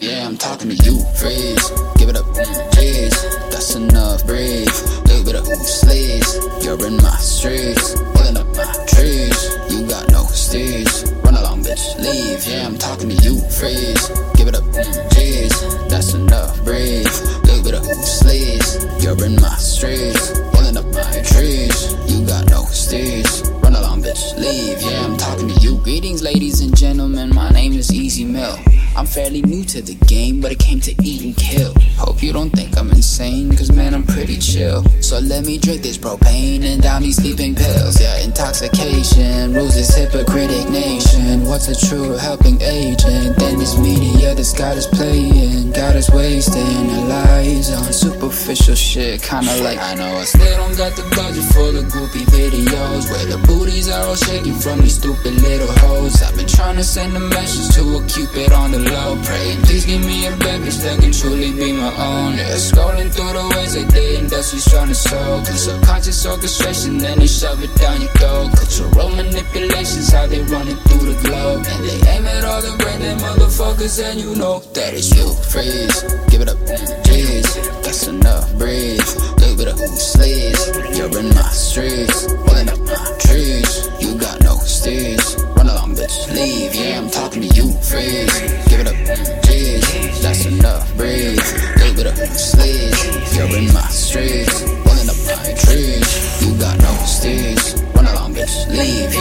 Yeah, I'm talking to you. Freeze, give it up, Jeez, That's enough. Breathe, live it up, sleeves. You're in my streets, pulling up my trees. You got no steeds. Run along, bitch, leave. Yeah, I'm talking to you. Freeze, give it up, Jeez, That's enough. Breathe, live it up, sleeves. You're in my streets, pulling up my trees. You got no steeds. Run along, bitch, leave. Yeah, I'm talking. Greetings, ladies and gentlemen. My name is Ez Mil. I'm fairly new to the game, but I came to eat and kill. Hope you don't think I'm insane, cause man, I'm pretty chill. So let me drink this propane and down these sleeping pills. Yeah, intoxication rules this hypocritic nation. What's a true helping agent? Then this media that's got us playing, us wasting our lives on superficial shit. Kinda like, I know I still don't got the budget for the goofy videos where the booties are all shaking from these stupid little hoes. I've been trying to send a message to a cupid on the low. Praying, please give me a baby that can truly be my own. Yeah, scrolling through the ways they did that the industry's trying to sow. Cause subconscious orchestration, then they shove it down your throat. Cultural manipulations, how they running through the globe. And motherfuckers, and you know that it's you. Freeze, give it up, jeez, that's enough, breathe. Little bit of sleeves, you're in my streets. Pulling up my trees, you got no steeds. Run along, bitch, leave. Yeah, I'm talking to you, freeze. Give it up, jeez, that's enough, breathe. Little bit of sleeves, you're in my streets.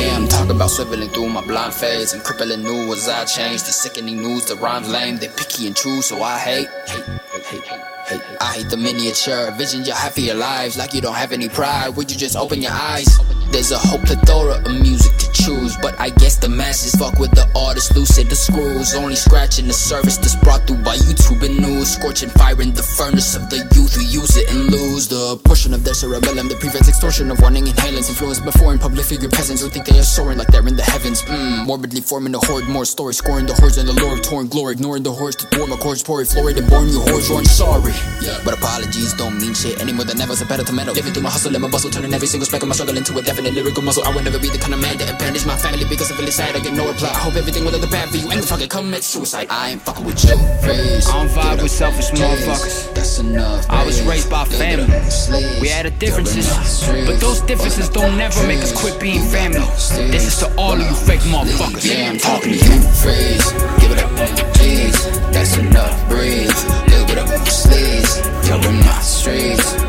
I'm talking about swiveling through my blind phase and crippling new as I change. The sickening news, the rhymes lame, they picky and true, so I hate, hate, hate, hate. hate. I hate the miniature vision you have for your lives, like you don't have any pride. Would you just open your eyes? There's a whole plethora of music to choose, but I guess the masses fuck with the artists, lucid the screws. Only scratching the surface that's brought through by YouTube and news, scorching fire in the furnace of the youth who use it and lose. The portion of their cerebellum that prevents extortion of wanting inhalants, influenced by foreign public figure peasants who think they are soaring like they're in the heavens. Mmm, morbidly forming a horde, more stories, scoring the hordes and the lore of torn glory, ignoring the hordes to thwart my chords, pouring florid and boring you hordes, roaring sorry. Yeah, but apologies don't mean shit anymore than ever. So pedal to metal, living through my hustle and my bustle, turning every single speck of my struggle into a definite lyrical muscle. I will never be the kind of man that abandons my family because I feel sad. I get no reply. I hope everything will end bad for you and fucking commit suicide. I ain't fucking with you. Freeze. I don't vibe with selfish motherfuckers. That's enough. I was raised by family. We had our differences, but those differences don't never make us quit being family. This is to all of you fake motherfuckers. Yeah, I'm talking to you. Freeze. Give it up. Jeez. That's enough. Breathe. Little bit of sleeves. In my streets.